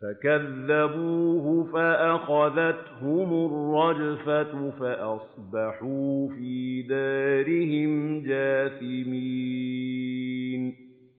فَكَذَّبُوهُ فَأَخَذَتْهُمُ الرَّجْفَةُ فَأَصْبَحُوا فِي دَارِهِمْ جَاثِمِينَ.